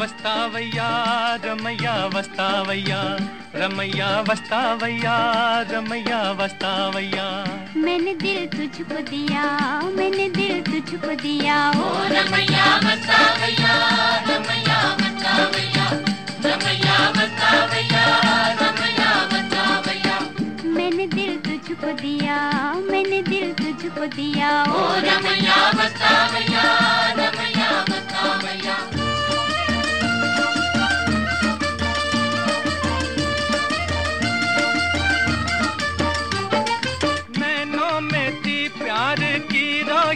वस्तावैया रमैया वस्तावैया रमैया वस्तावैया रमैया वस्तावैया मैंने दिल तुझको दिया, मैंने दिल तुझको दिया। ओ रमैया रमैया वस्तावैया रमैया वस्तावैया मैंने दिल तुझको दिया, मैंने दिल तुझको दिया। ओ रमैया वस्तावैया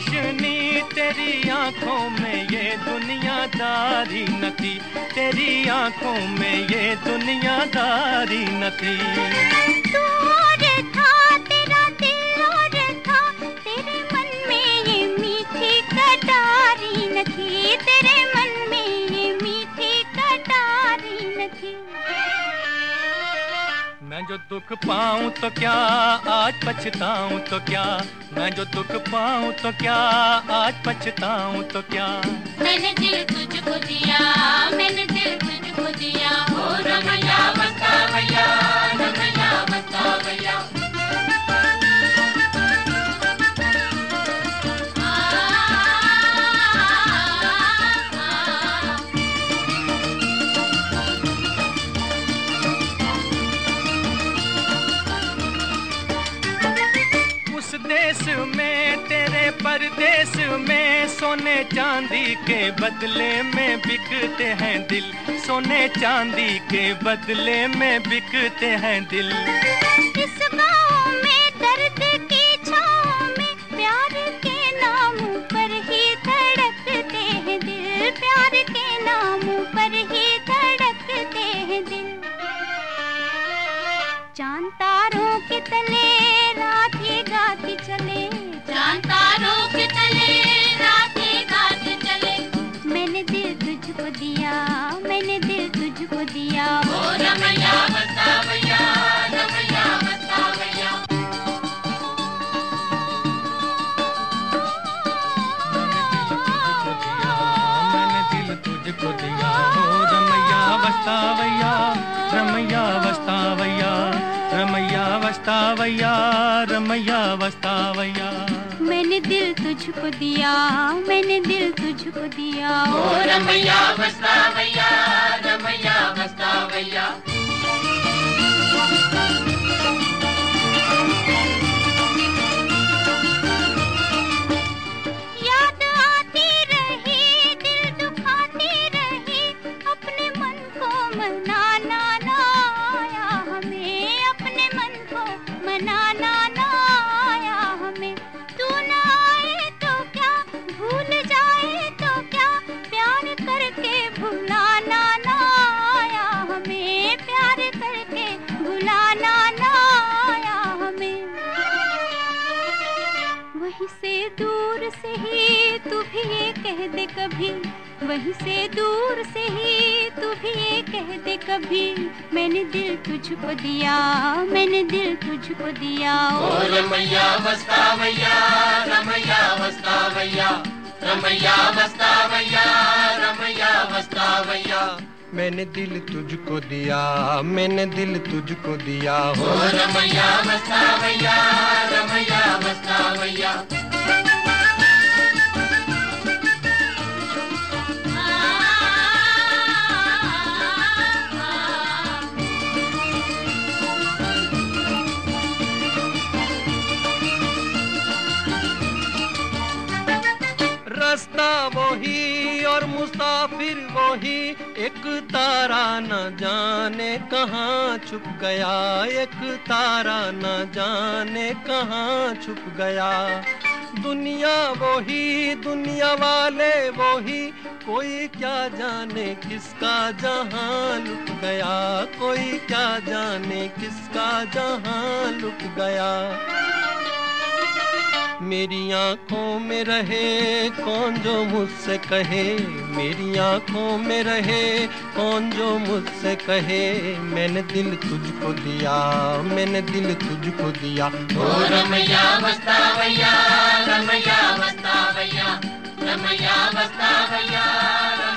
रोशनी तेरी आँखों में ये दुनियादारी न थी तेरी आँखों में ये दुनियादारी न थी मैं जो दुख पाऊँ तो क्या आज पछताऊं तो क्या? मैं जो दुख पाऊँ तो क्या आज पछताऊं तो क्या? मैंने दिल तुझको दिया, मैंने दिल तुझको दिया। ओ रमैया, बता भैया, रमैया, बता उस देश में, तेरे परदेश में सोने चांदी के बदले में बिकते हैं दिल। सोने चांदी के बदले में बिकते हैं दिल। गाँव रमैया वस्तावैया रमैया वस्तावैया रमैया वस्तावैया मैंने दिल तुझको दिया, मैंने दिल तुझको दिया। ओ रमैया वस्तावैया रमैया बसावैया वहीं से दूर से ही तू भी ये कह दे कभी। वहीं से दूर से ही तू भी ये कह दे कभी। मैंने दिल तुझको दिया, मैंने दिल तुझको दिया। ओ रमैया बसावैया रमैया बसावैया रमैया बसावैया रमैया बसावैया मैंने दिल तुझको दिया मैंने दिल तुझको दिया। हो रमैया बसावैया रमैया बसावैया रास्ता वही और मुसाफिर वही, एक तारा न जाने कहाँ छुप गया, एक तारा न जाने कहाँ छुप गया। दुनिया वही, दुनिया वाले वही, कोई क्या जाने किसका जहाँ लुक गया, कोई क्या जाने किसका जहाँ लुक गया। मेरी आँखों में रहे, कौन जो मुझसे कहे? मेरी आँखों में रहे, कौन जो मुझसे कहे? मैंने दिल तुझको दिया, मैंने दिल तुझको दिया। ओ रमैया रमैया रमैया बस्तावैया